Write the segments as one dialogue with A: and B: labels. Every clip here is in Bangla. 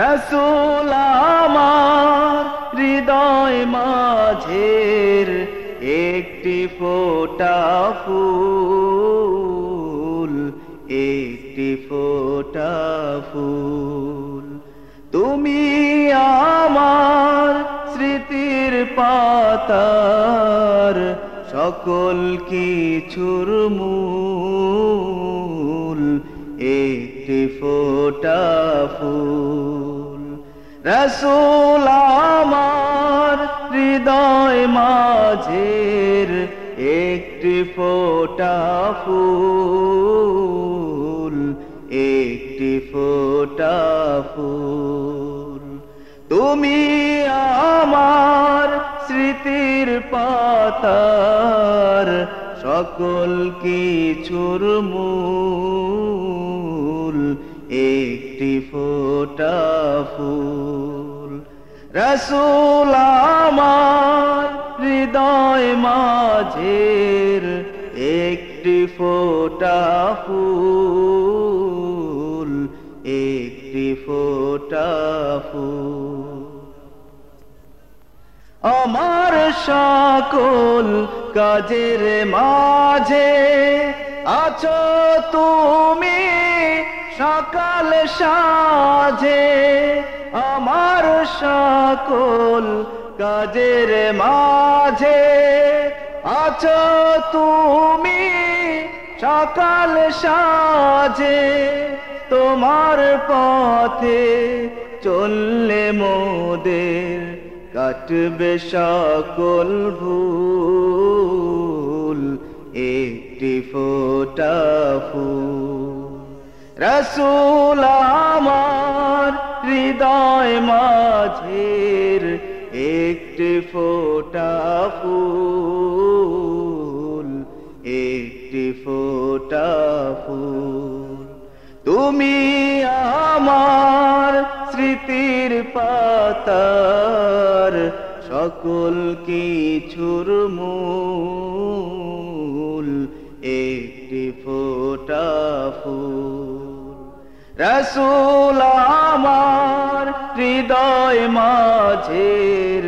A: রসুল আমার হৃদয় মাঝের একটি ফোটা ফুল, একটি ফোটা ফুল। তুমি আমার স্মৃতির পাতার সকল কিছুর মূল। একটি ফোটা ফুল। রসুল আমার হৃদয় মাঝের একটি ফোটা ফুল, একটি ফোটা ফুল। তুমি আমার স্মৃতির পাতার সকল কিছুর মূল। একটি ফোটা ফুল। রসুল হৃদয় মাঝের একটি ফোটা ফুল, একটি ফোটা ফুল। আমার সকল কাজের মাঝে আছো তুমি। সকাল সাজে আমার সকল কাজের মাঝে। আছো তুমি সকাল সাজে তোমার পথে চললে মোদের, কাটবে সকল ভুল। একটি ফোটা ফুল। রসুল আমার হৃদয় মাঝের একটি ফোটা ফুল, একটি ফোটা ফুল। তুমি আমার স্মৃতির পাতার সকল কিছুর মূল। রসুল আমার হৃদয় মাঝের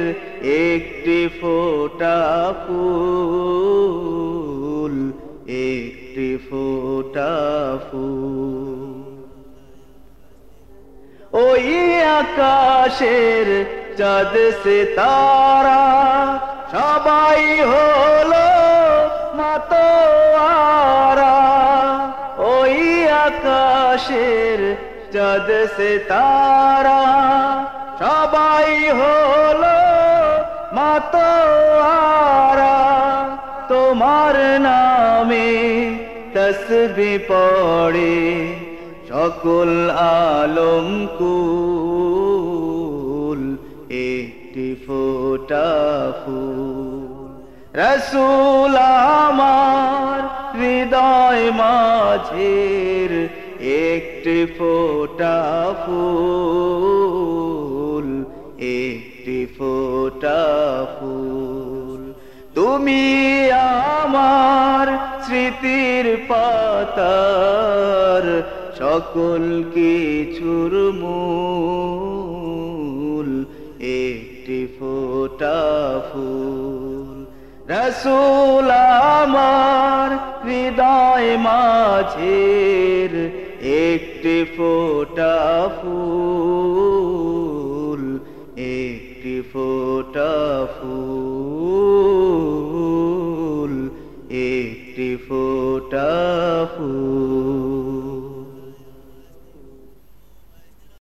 A: একটি ফোটা ফুল, একটি ফোটা ওই আকাশের চাঁদ সে তারা সবাই হলো ওই আকাশের চাঁদ সে তারা। সবাই হলো মাতোয়ারা। তোমার নামে তসবি পড়ে সকল আলম কুল, একটি ফোটা রসুল আমার হৃদয় মাঝের একটি ফোটা ফুল, একটি ফোটা ফুল। তুমি আমার স্মৃতির পাতার সকল কিছুর মূল, একটি ফোটা ফুল। রসুল আমার হৃদয় মাঝের একটি ফোটা ফুল।